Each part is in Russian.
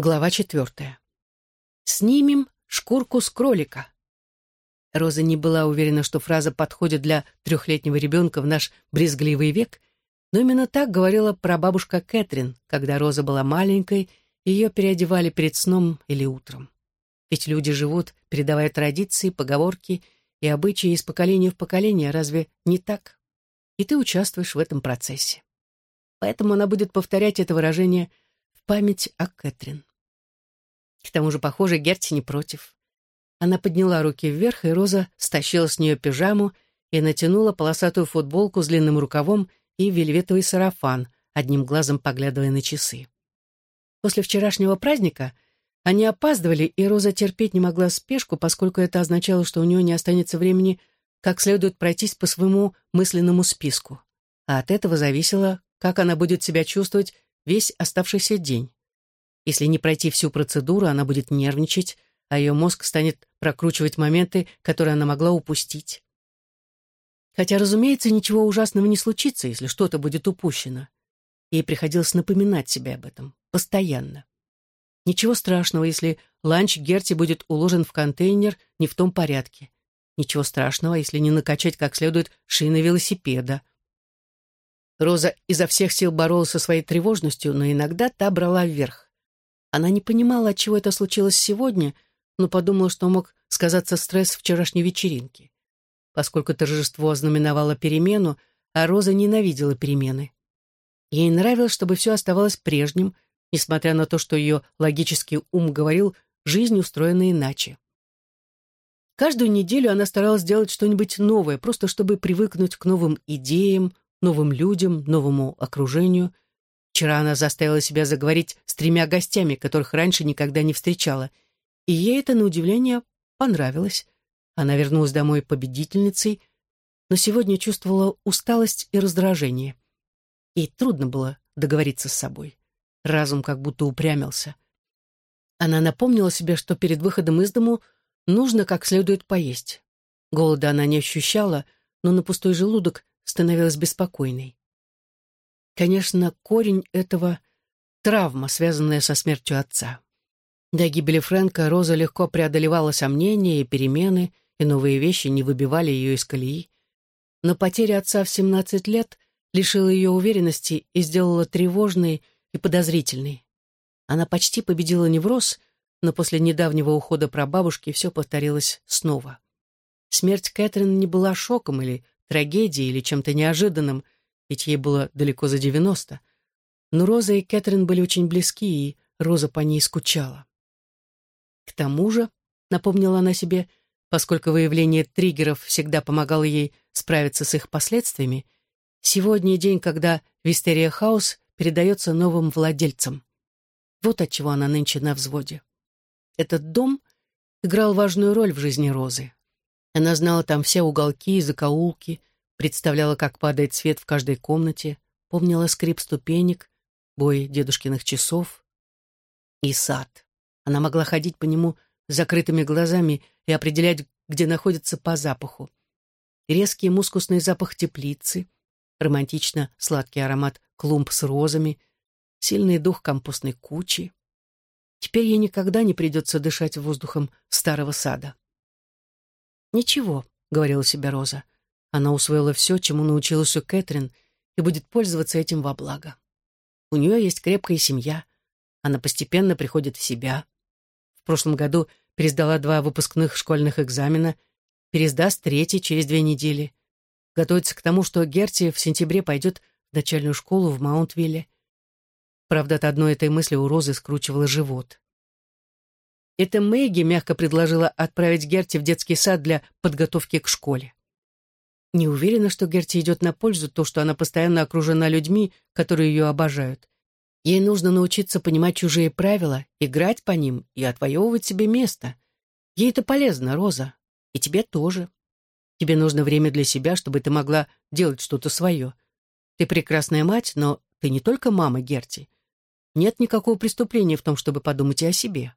Глава четвертая. «Снимем шкурку с кролика». Роза не была уверена, что фраза подходит для трехлетнего ребенка в наш брезгливый век, но именно так говорила прабабушка Кэтрин, когда Роза была маленькой, и ее переодевали перед сном или утром. Ведь люди живут, передавая традиции, поговорки и обычаи из поколения в поколение, разве не так? И ты участвуешь в этом процессе. Поэтому она будет повторять это выражение в память о Кэтрин. К тому же, похоже, Герти не против. Она подняла руки вверх, и Роза стащила с нее пижаму и натянула полосатую футболку с длинным рукавом и вельветовый сарафан, одним глазом поглядывая на часы. После вчерашнего праздника они опаздывали, и Роза терпеть не могла спешку, поскольку это означало, что у нее не останется времени как следует пройтись по своему мысленному списку. А от этого зависело, как она будет себя чувствовать весь оставшийся день. Если не пройти всю процедуру, она будет нервничать, а ее мозг станет прокручивать моменты, которые она могла упустить. Хотя, разумеется, ничего ужасного не случится, если что-то будет упущено. Ей приходилось напоминать себе об этом постоянно. Ничего страшного, если ланч Герти будет уложен в контейнер не в том порядке. Ничего страшного, если не накачать как следует шины велосипеда. Роза изо всех сил боролась со своей тревожностью, но иногда та брала вверх. Она не понимала, от чего это случилось сегодня, но подумала, что мог сказаться стресс вчерашней вечеринки. Поскольку торжество ознаменовало перемену, а Роза ненавидела перемены. Ей нравилось, чтобы все оставалось прежним, несмотря на то, что ее логический ум говорил, жизнь устроена иначе. Каждую неделю она старалась сделать что-нибудь новое, просто чтобы привыкнуть к новым идеям, новым людям, новому окружению — Вчера она заставила себя заговорить с тремя гостями, которых раньше никогда не встречала, и ей это, на удивление, понравилось. Она вернулась домой победительницей, но сегодня чувствовала усталость и раздражение. Ей трудно было договориться с собой. Разум как будто упрямился. Она напомнила себе, что перед выходом из дому нужно как следует поесть. Голода она не ощущала, но на пустой желудок становилась беспокойной. Конечно, корень этого — травма, связанная со смертью отца. До гибели Фрэнка Роза легко преодолевала сомнения и перемены, и новые вещи не выбивали ее из колеи. Но потеря отца в 17 лет лишила ее уверенности и сделала тревожной и подозрительной. Она почти победила невроз, но после недавнего ухода прабабушки все повторилось снова. Смерть Кэтрин не была шоком или трагедией или чем-то неожиданным — ведь ей было далеко за девяносто. Но Роза и Кэтрин были очень близки, и Роза по ней скучала. К тому же, напомнила она себе, поскольку выявление триггеров всегда помогало ей справиться с их последствиями, сегодня день, когда Вистерия Хаус передается новым владельцам. Вот от чего она нынче на взводе. Этот дом играл важную роль в жизни Розы. Она знала там все уголки и закоулки, представляла, как падает свет в каждой комнате, помнила скрип ступенек, бой дедушкиных часов и сад. Она могла ходить по нему с закрытыми глазами и определять, где находится по запаху. Резкий мускусный запах теплицы, романтично сладкий аромат клумб с розами, сильный дух компостной кучи. Теперь ей никогда не придется дышать воздухом старого сада. «Ничего», — говорила себе Роза, — она усвоила все, чему научилась у Кэтрин, и будет пользоваться этим во благо. У нее есть крепкая семья. Она постепенно приходит в себя. В прошлом году пересдала два выпускных школьных экзамена, пересдаст третий через две недели. Готовится к тому, что Герти в сентябре пойдет в начальную школу в Маунтвилле. Правда, от одной этой мысли у Розы скручивало живот. Это Мэгги мягко предложила отправить Герти в детский сад для подготовки к школе. Не уверена, что Герти идет на пользу то, что она постоянно окружена людьми, которые ее обожают. Ей нужно научиться понимать чужие правила, играть по ним и отвоевывать себе место. Ей это полезно, Роза. И тебе тоже. Тебе нужно время для себя, чтобы ты могла делать что-то свое. Ты прекрасная мать, но ты не только мама Герти. Нет никакого преступления в том, чтобы подумать и о себе.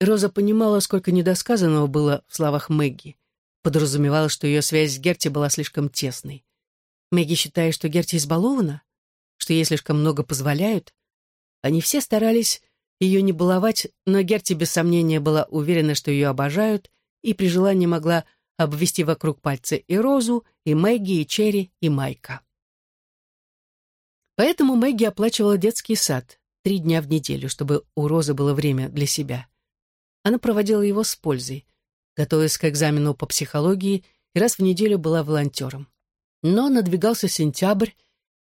Роза понимала, сколько недосказанного было в словах Мэгги подразумевала, что ее связь с Герти была слишком тесной. Мэгги считает, что Герти избалована, что ей слишком много позволяют. Они все старались ее не баловать, но Герти без сомнения была уверена, что ее обожают, и при желании могла обвести вокруг пальца и Розу, и Мэгги, и Черри, и Майка. Поэтому Мэгги оплачивала детский сад три дня в неделю, чтобы у Розы было время для себя. Она проводила его с пользой, готовилась к экзамену по психологии и раз в неделю была волонтером. Но надвигался сентябрь,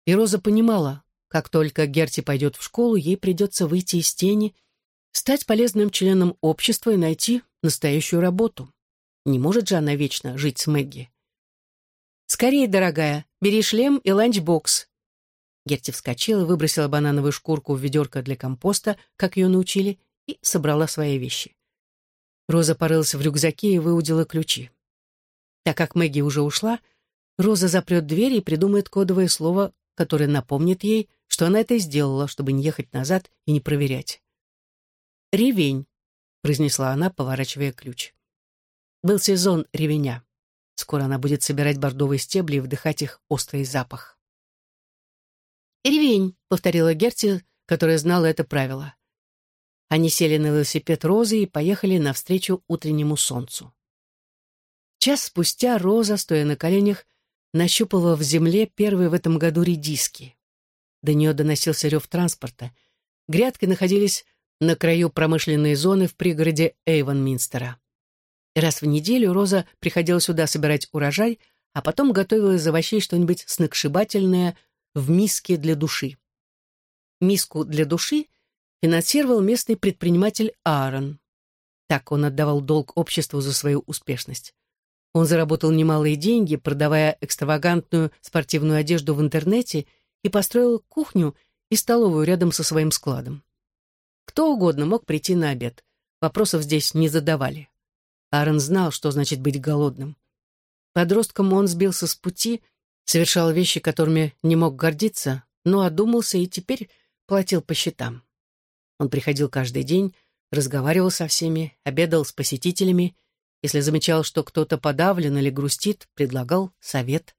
и Роза понимала, как только Герти пойдет в школу, ей придется выйти из тени, стать полезным членом общества и найти настоящую работу. Не может же она вечно жить с Мэгги. «Скорее, дорогая, бери шлем и ланчбокс». Герти вскочила, выбросила банановую шкурку в ведерко для компоста, как ее научили, и собрала свои вещи. Роза порылась в рюкзаке и выудила ключи. Так как Мэгги уже ушла, Роза запрет дверь и придумает кодовое слово, которое напомнит ей, что она это сделала, чтобы не ехать назад и не проверять. «Ревень», — произнесла она, поворачивая ключ. Был сезон ревеня. Скоро она будет собирать бордовые стебли и вдыхать их острый запах. «Ревень», — повторила Герти, которая знала это правило. Они сели на велосипед Розы и поехали навстречу утреннему солнцу. Час спустя Роза, стоя на коленях, нащупала в земле первые в этом году редиски. До нее доносился рев транспорта. Грядки находились на краю промышленной зоны в пригороде Эйвонминстера. Раз в неделю Роза приходила сюда собирать урожай, а потом готовила из овощей что-нибудь сногсшибательное в миске для души. Миску для души финансировал местный предприниматель Аарон. Так он отдавал долг обществу за свою успешность. Он заработал немалые деньги, продавая экстравагантную спортивную одежду в интернете и построил кухню и столовую рядом со своим складом. Кто угодно мог прийти на обед. Вопросов здесь не задавали. Аарон знал, что значит быть голодным. Подростком он сбился с пути, совершал вещи, которыми не мог гордиться, но одумался и теперь платил по счетам. Он приходил каждый день, разговаривал со всеми, обедал с посетителями — если замечал, что кто-то подавлен или грустит, предлагал совет.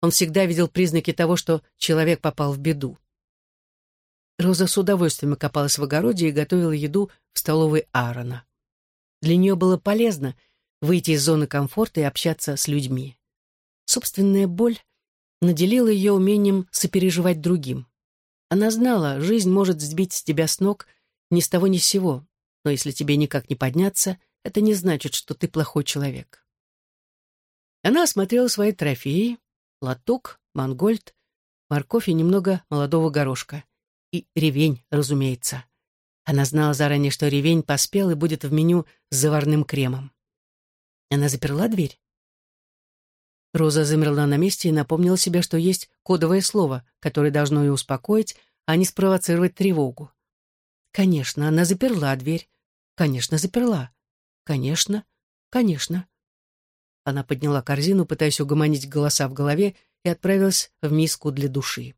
Он всегда видел признаки того, что человек попал в беду. Роза с удовольствием копалась в огороде и готовила еду в столовой Аарона. Для нее было полезно выйти из зоны комфорта и общаться с людьми. Собственная боль наделила ее умением сопереживать другим. Она знала, жизнь может сбить с тебя с ног ни с того ни с сего, но если тебе никак не подняться — это не значит, что ты плохой человек. Она осмотрела свои трофеи, латук, мангольд, морковь и немного молодого горошка. И ревень, разумеется. Она знала заранее, что ревень поспел и будет в меню с заварным кремом. Она заперла дверь. Роза замерла на месте и напомнила себе, что есть кодовое слово, которое должно ее успокоить, а не спровоцировать тревогу. Конечно, она заперла дверь. Конечно, заперла. «Конечно, конечно». Она подняла корзину, пытаясь угомонить голоса в голове, и отправилась в миску для души.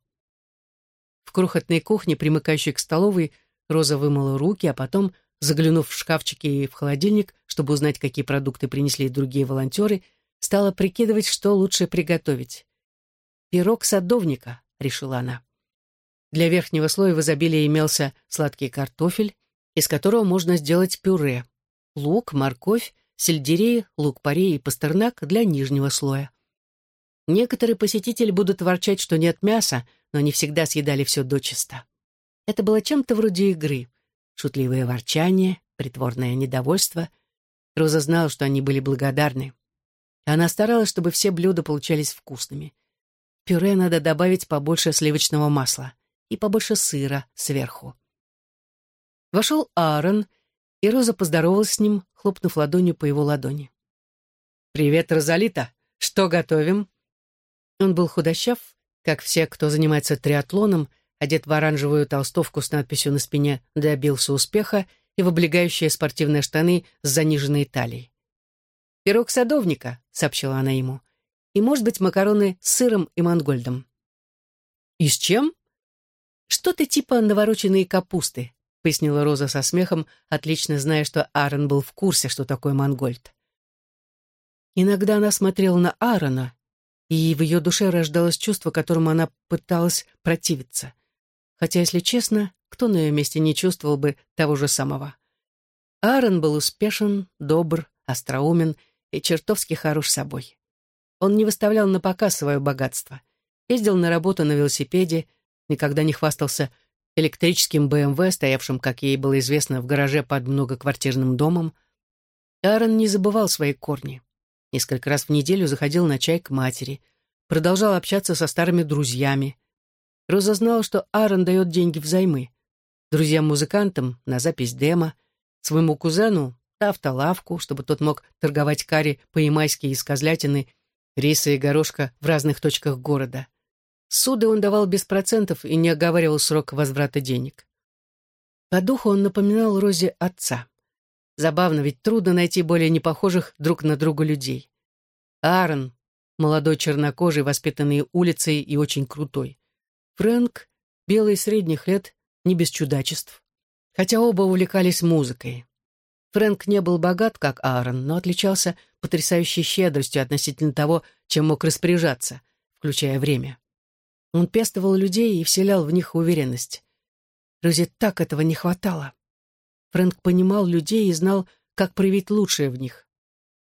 В крохотной кухне, примыкающей к столовой, Роза вымыла руки, а потом, заглянув в шкафчики и в холодильник, чтобы узнать, какие продукты принесли другие волонтеры, стала прикидывать, что лучше приготовить. «Пирог садовника», — решила она. Для верхнего слоя в изобилии имелся сладкий картофель, из которого можно сделать пюре лук, морковь, сельдерей, лук-порей и пастернак для нижнего слоя. Некоторые посетители будут ворчать, что нет мяса, но они всегда съедали все дочисто. Это было чем-то вроде игры. Шутливое ворчание, притворное недовольство. Роза знала, что они были благодарны. И она старалась, чтобы все блюда получались вкусными. пюре надо добавить побольше сливочного масла и побольше сыра сверху. Вошел Аарон и Роза поздоровалась с ним, хлопнув ладонью по его ладони. «Привет, Розалита! Что готовим?» Он был худощав, как все, кто занимается триатлоном, одет в оранжевую толстовку с надписью на спине «Добился успеха» и в облегающие спортивные штаны с заниженной талией. «Пирог садовника», — сообщила она ему, «и, может быть, макароны с сыром и мангольдом». «И с чем?» «Что-то типа навороченной капусты», пояснила Роза со смехом, отлично зная, что Аарон был в курсе, что такое Мангольд. Иногда она смотрела на Аарона, и в ее душе рождалось чувство, которому она пыталась противиться. Хотя, если честно, кто на ее месте не чувствовал бы того же самого. Аарон был успешен, добр, остроумен и чертовски хорош собой. Он не выставлял на показ свое богатство. Ездил на работу на велосипеде, никогда не хвастался электрическим БМВ, стоявшим, как ей было известно, в гараже под многоквартирным домом. Аарон не забывал свои корни. Несколько раз в неделю заходил на чай к матери, продолжал общаться со старыми друзьями. Роза знала, что Аарон дает деньги взаймы. Друзьям-музыкантам на запись демо, своему кузену автолавку, чтобы тот мог торговать карри по-ямайски из козлятины, риса и горошка в разных точках города. Суды он давал без процентов и не оговаривал срок возврата денег. По духу он напоминал Розе отца. Забавно, ведь трудно найти более непохожих друг на друга людей. Аарон, молодой чернокожий, воспитанный улицей и очень крутой. Фрэнк, белый средних лет, не без чудачеств. Хотя оба увлекались музыкой. Фрэнк не был богат, как Аарон, но отличался потрясающей щедростью относительно того, чем мог распоряжаться, включая время. Он пестовал людей и вселял в них уверенность. Розе так этого не хватало. Фрэнк понимал людей и знал, как проявить лучшее в них.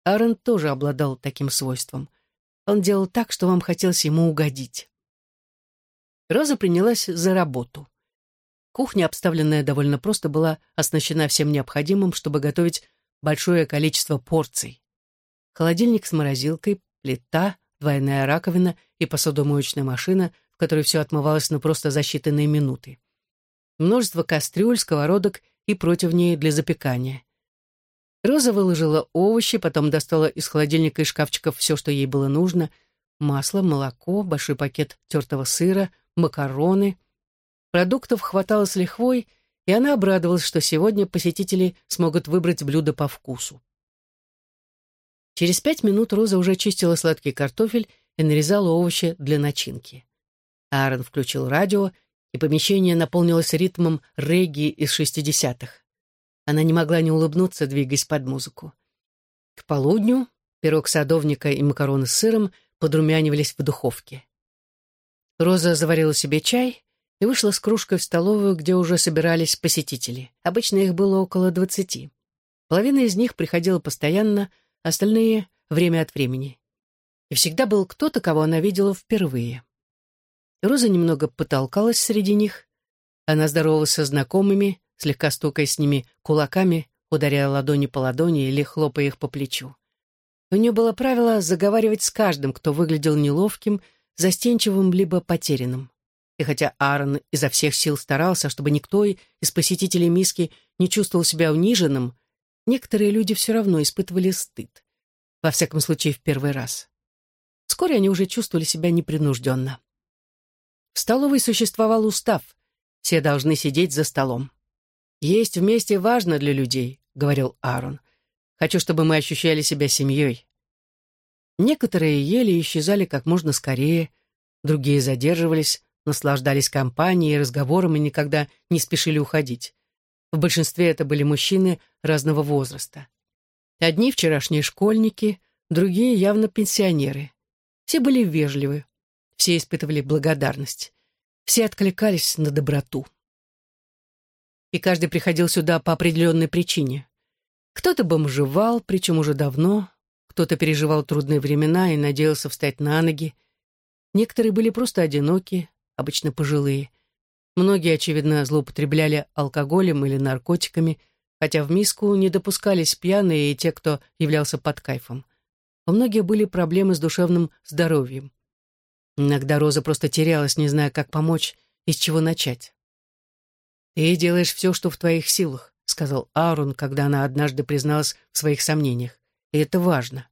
Аарон тоже обладал таким свойством. Он делал так, что вам хотелось ему угодить. Роза принялась за работу. Кухня, обставленная довольно просто, была оснащена всем необходимым, чтобы готовить большое количество порций. Холодильник с морозилкой, плита, двойная раковина и посудомоечная машина, в которой все отмывалось на просто за считанные минуты. Множество кастрюль, сковородок и противней для запекания. Роза выложила овощи, потом достала из холодильника и шкафчиков все, что ей было нужно. Масло, молоко, большой пакет тертого сыра, макароны. Продуктов хватало с лихвой, и она обрадовалась, что сегодня посетители смогут выбрать блюдо по вкусу. Через пять минут Роза уже чистила сладкий картофель и нарезала овощи для начинки. Аарон включил радио, и помещение наполнилось ритмом регги из шестидесятых. Она не могла не улыбнуться, двигаясь под музыку. К полудню пирог садовника и макароны с сыром подрумянивались в духовке. Роза заварила себе чай и вышла с кружкой в столовую, где уже собирались посетители. Обычно их было около двадцати. Половина из них приходила постоянно, остальные — время от времени. И всегда был кто-то, кого она видела впервые. Роза немного потолкалась среди них. Она здоровалась со знакомыми, слегка стукая с ними кулаками, ударяя ладони по ладони или хлопая их по плечу. У нее было правило заговаривать с каждым, кто выглядел неловким, застенчивым либо потерянным. И хотя Аарон изо всех сил старался, чтобы никто из посетителей миски не чувствовал себя униженным, некоторые люди все равно испытывали стыд. Во всяком случае, в первый раз. Вскоре они уже чувствовали себя непринужденно. В столовой существовал устав. Все должны сидеть за столом. «Есть вместе важно для людей», — говорил Аарон. «Хочу, чтобы мы ощущали себя семьей». Некоторые ели и исчезали как можно скорее, другие задерживались, наслаждались компанией и разговором и никогда не спешили уходить. В большинстве это были мужчины разного возраста. Одни вчерашние школьники, другие явно пенсионеры. Все были вежливы, все испытывали благодарность. Все откликались на доброту. И каждый приходил сюда по определенной причине. Кто-то бомжевал, причем уже давно, кто-то переживал трудные времена и надеялся встать на ноги. Некоторые были просто одиноки, обычно пожилые. Многие, очевидно, злоупотребляли алкоголем или наркотиками, хотя в миску не допускались пьяные и те, кто являлся под кайфом. У многих были проблемы с душевным здоровьем. Иногда Роза просто терялась, не зная, как помочь и с чего начать. «Ты делаешь все, что в твоих силах», — сказал Аарон, когда она однажды призналась в своих сомнениях. «И это важно».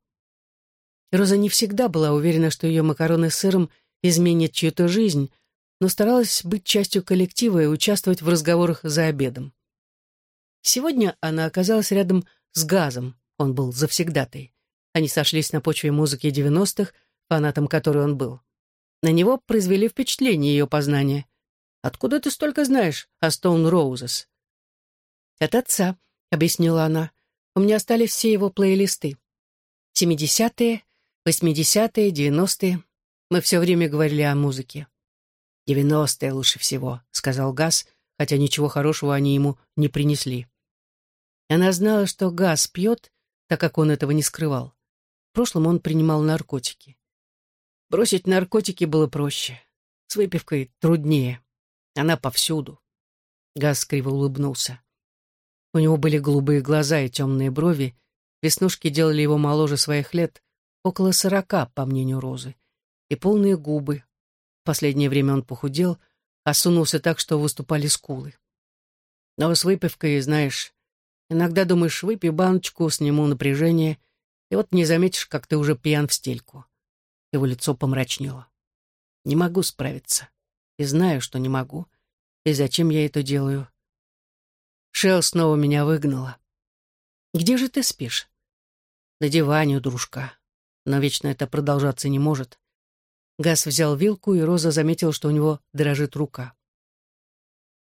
Роза не всегда была уверена, что ее макароны с сыром изменят чью-то жизнь, но старалась быть частью коллектива и участвовать в разговорах за обедом. Сегодня она оказалась рядом с Газом, он был завсегдатой. Они сошлись на почве музыки девяностых, фанатом которой он был. На него произвели впечатление ее познания. «Откуда ты столько знаешь о Стоун Роузес?» «От отца», — объяснила она. «У меня остались все его плейлисты. Семидесятые, восьмидесятые, девяностые. Мы все время говорили о музыке». «Девяностые лучше всего», — сказал Газ, хотя ничего хорошего они ему не принесли. Она знала, что газ пьет, так как он этого не скрывал. В прошлом он принимал наркотики. Бросить наркотики было проще. С выпивкой труднее. Она повсюду. Газ криво улыбнулся. У него были голубые глаза и темные брови, веснушки делали его моложе своих лет, около сорока, по мнению Розы, и полные губы. Последнее время он похудел, осунулся так, что выступали скулы. Но с выпивкой, знаешь, иногда думаешь, выпей баночку, сниму напряжение, и вот не заметишь, как ты уже пьян в стельку. Его лицо помрачнело. Не могу справиться. И знаю, что не могу. И зачем я это делаю? Шел снова меня выгнала. Где же ты спишь? На диване у дружка. Но вечно это продолжаться не может. Газ взял вилку, и Роза заметила, что у него дрожит рука.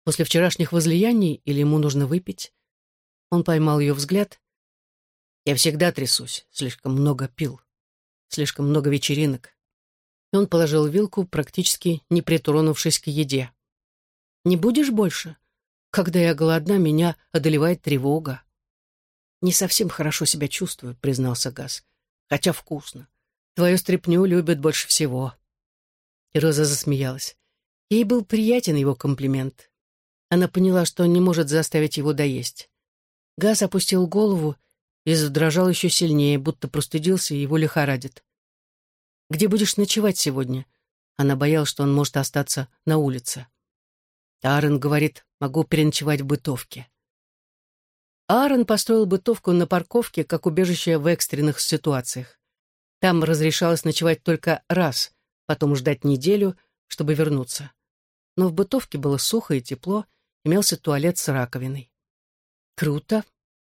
После вчерашних возлияний или ему нужно выпить? Он поймал ее взгляд. Я всегда трясусь, слишком много пил, слишком много вечеринок. И он положил вилку, практически не притронувшись к еде. «Не будешь больше? Когда я голодна, меня одолевает тревога». «Не совсем хорошо себя чувствую», — признался Газ. «Хотя вкусно. Твою стряпню любят больше всего». И Роза засмеялась. Ей был приятен его комплимент. Она поняла, что не может заставить его доесть. Газ опустил голову и задрожал еще сильнее, будто простудился и его лихорадит. «Где будешь ночевать сегодня?» Она боялась, что он может остаться на улице. Аарон говорит, могу переночевать в бытовке. Аарон построил бытовку на парковке как убежище в экстренных ситуациях. Там разрешалось ночевать только раз, потом ждать неделю, чтобы вернуться. Но в бытовке было сухо и тепло, имелся туалет с раковиной. «Круто.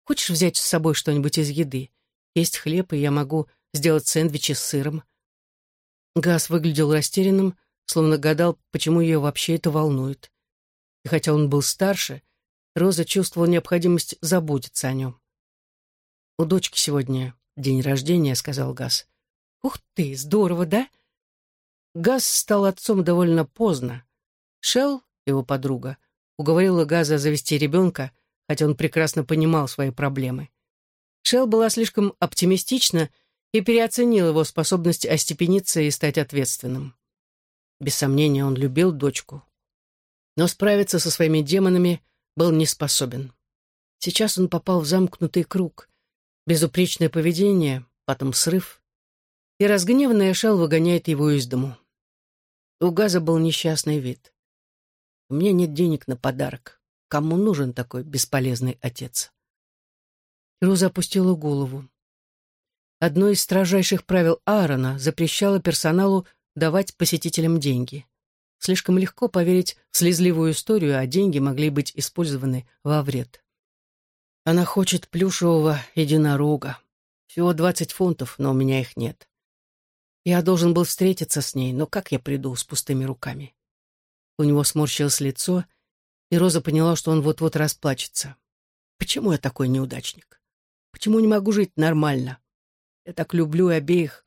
Хочешь взять с собой что-нибудь из еды? Есть хлеб, и я могу сделать сэндвичи с сыром». Газ выглядел растерянным, словно гадал, почему ее вообще это волнует. И хотя он был старше, Роза чувствовала необходимость заботиться о нем. «У дочки сегодня день рождения», — сказал Газ. «Ух ты, здорово, да?» Газ стал отцом довольно поздно. Шел, его подруга, уговорила Газа завести ребенка, хотя он прекрасно понимал свои проблемы. Шел была слишком оптимистична и переоценил его способность остепениться и стать ответственным. Без сомнения, он любил дочку. Но справиться со своими демонами был не способен. Сейчас он попал в замкнутый круг. Безупречное поведение, потом срыв. И разгневанный Эшел выгоняет его из дому. У Газа был несчастный вид. У меня нет денег на подарок. Кому нужен такой бесполезный отец? Роза опустила голову. Одно из строжайших правил Аарона запрещало персоналу давать посетителям деньги. Слишком легко поверить в слезливую историю, а деньги могли быть использованы во вред. Она хочет плюшевого единорога. Всего двадцать фунтов, но у меня их нет. Я должен был встретиться с ней, но как я приду с пустыми руками? У него сморщилось лицо, и Роза поняла, что он вот-вот расплачется. Почему я такой неудачник? Почему не могу жить нормально? Я так люблю обеих,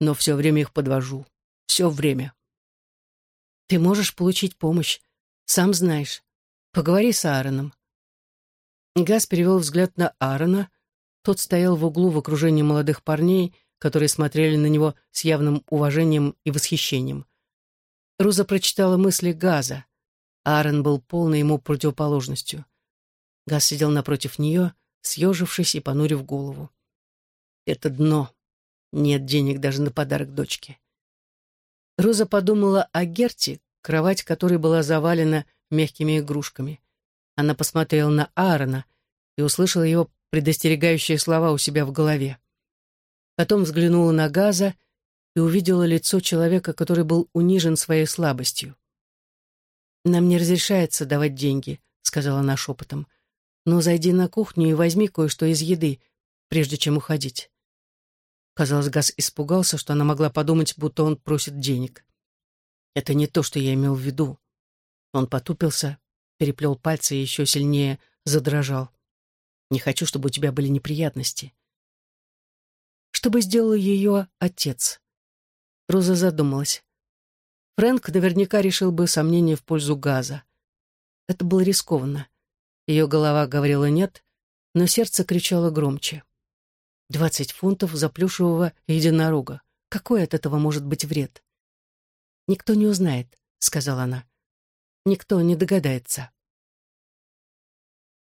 но все время их подвожу. Все время. Ты можешь получить помощь. Сам знаешь. Поговори с Аароном. Газ перевел взгляд на Аарона. Тот стоял в углу в окружении молодых парней, которые смотрели на него с явным уважением и восхищением. Руза прочитала мысли Газа. Аарон был полной ему противоположностью. Газ сидел напротив нее, съежившись и понурив голову. Это дно. Нет денег даже на подарок дочке. Роза подумала о Герте, кровать которой была завалена мягкими игрушками. Она посмотрела на Аарона и услышала его предостерегающие слова у себя в голове. Потом взглянула на Газа и увидела лицо человека, который был унижен своей слабостью. «Нам не разрешается давать деньги», — сказала она шепотом. «Но зайди на кухню и возьми кое-что из еды, прежде чем уходить». Казалось, Газ испугался, что она могла подумать, будто он просит денег. «Это не то, что я имел в виду». Он потупился, переплел пальцы и еще сильнее задрожал. «Не хочу, чтобы у тебя были неприятности». Что бы сделал ее отец? Роза задумалась. Фрэнк наверняка решил бы сомнение в пользу газа. Это было рискованно. Ее голова говорила «нет», но сердце кричало громче. Двадцать фунтов за плюшевого единорога. Какой от этого может быть вред? «Никто не узнает», — сказала она. «Никто не догадается».